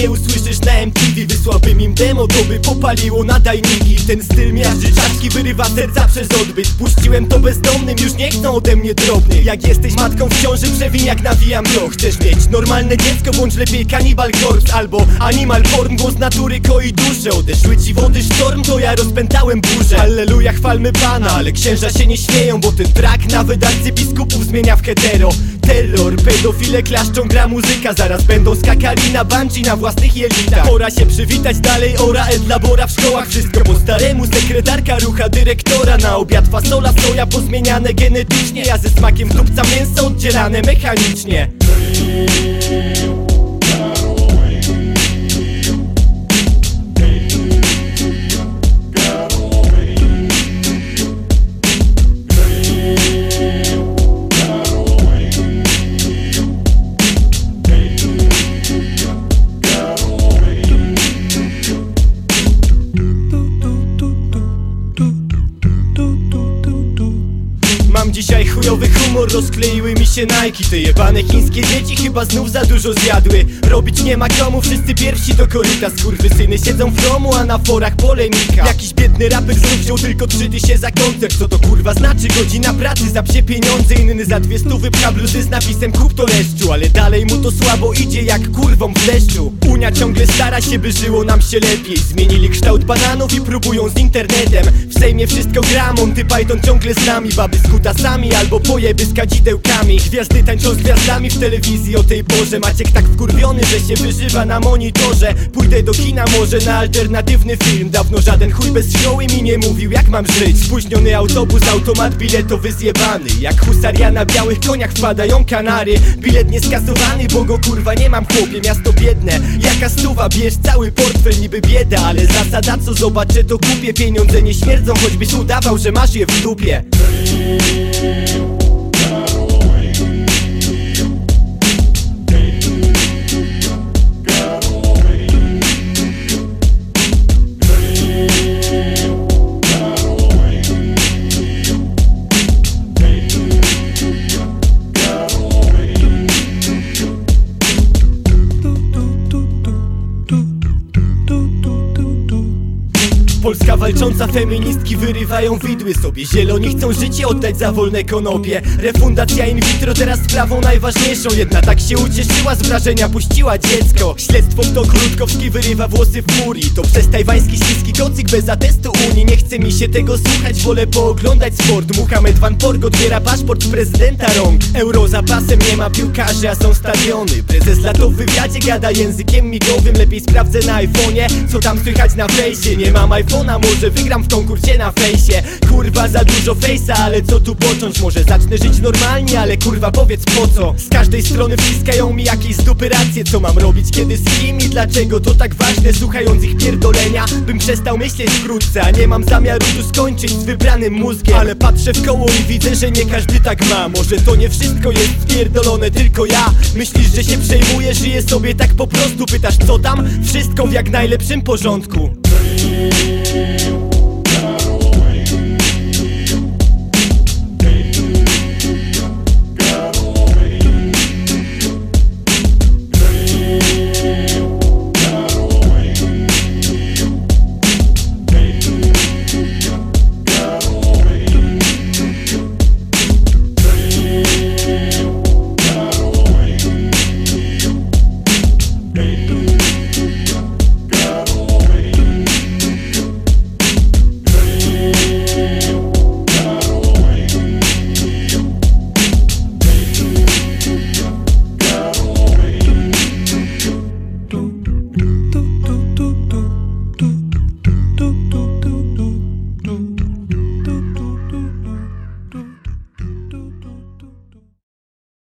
nie usłyszysz na MTV Wysłałbym im demo, to by popaliło nadajniki. Ten styl miażdży czaszki, wyrywa serca przez odbyt. Puściłem to bezdomnym, już nie chcą ode mnie drobnych. Jak jesteś matką w ciąży, przewin jak nawijam to Chcesz mieć normalne dziecko, bądź lepiej Cannibal Corpse Albo Animal Porn, głos natury koi duszę. Odeszły ci wody sztorm, to ja rozpętałem burzę. Alleluja, chwalmy Pana, ale księża się nie śmieją Bo ten track nawet arcybiskupów zmienia w hetero Terror, pedofile klaszczą, gra muzyka. Zaraz będą skakali na bungee na własnych jelitach. Pora się przywitać dalej, ora et labora w szkołach. Wszystko po staremu, sekretarka rucha dyrektora. Na obiad fasola, soja pozmieniane genetycznie. Ja ze smakiem dupca mięso oddzielane mechanicznie dzisiaj chujowy humor, rozkleiły mi się Nike. Te jebane chińskie dzieci chyba znów za dużo zjadły. Robić nie ma komu, wszyscy pierwsi do koryta. Skurwysyny siedzą w domu, a na forach polemika. Jakiś biedny raper znów wziął tylko trzy tysiące za koncert. Co to kurwa znaczy? Godzina pracy za psie pieniądze. Inny za dwie stówy pcha bluzy z napisem kup to leszczu Ale dalej mu to słabo idzie jak kurwą w deszczu. Unia ciągle stara się, by żyło nam się lepiej. Zmienili kształt bananów i próbują z internetem. W Sejmie wszystko gra, Monty Python ciągle z nami. Baby z albo pojeby z kadzidełkami. Gwiazdy tańczą z gwiazdami w telewizji. O tej porze Maciek tak wkurwiony, że się wyżywa na monitorze. Pójdę do kina może na alternatywny film. Dawno żaden chuj bez szkoły mi nie mówił jak mam żyć. Spóźniony autobus, automat biletowy zjebany. Jak husaria na białych koniach wpadają kanary. Bilet nieskasowany, bo go kurwa nie mam chłopie. Miasto biedne, jaka stuwa, bierz cały portfel niby bieda. Ale zasada co zobaczę to kupię. Pieniądze nie śmierdzą, choćbyś udawał, że masz je w dupie you. Walcząca feministki wyrywają widły sobie. Zieloni chcą życie oddać za wolne konopie. Refundacja in vitro teraz sprawą najważniejszą. Jedna tak się ucieszyła z wrażenia puściła dziecko. Śledztwo to Krótkowski wyrywa włosy w furii. To przez tajwański śliski kocyk bez atestu Unii. Nie chce mi się tego słuchać, wolę pooglądać sport. Muhammad Van Porg odbiera paszport prezydenta rąk. Euro za pasem nie ma piłkarzy, a są stadiony. Prezes lato w wywiadzie gada językiem migowym. Lepiej sprawdzę na iPhone'ie, co tam słychać na fejsie. Nie mam iPhone'a, może wygram w konkursie na fejsie Kurwa za dużo fejsa, ale co tu począć? Może zacznę żyć normalnie, ale kurwa powiedz po co? Z każdej strony wciskają mi jakieś stupy racje Co mam robić, kiedy z kim i dlaczego? To tak ważne, słuchając ich pierdolenia Bym przestał myśleć wkrótce, a nie mam zamiaru tu skończyć z wybranym mózgiem Ale patrzę w koło i widzę, że nie każdy tak ma Może to nie wszystko jest spierdolone, tylko ja Myślisz, że się przejmuję, żyję sobie tak po prostu Pytasz co tam? Wszystko w jak najlepszym porządku day.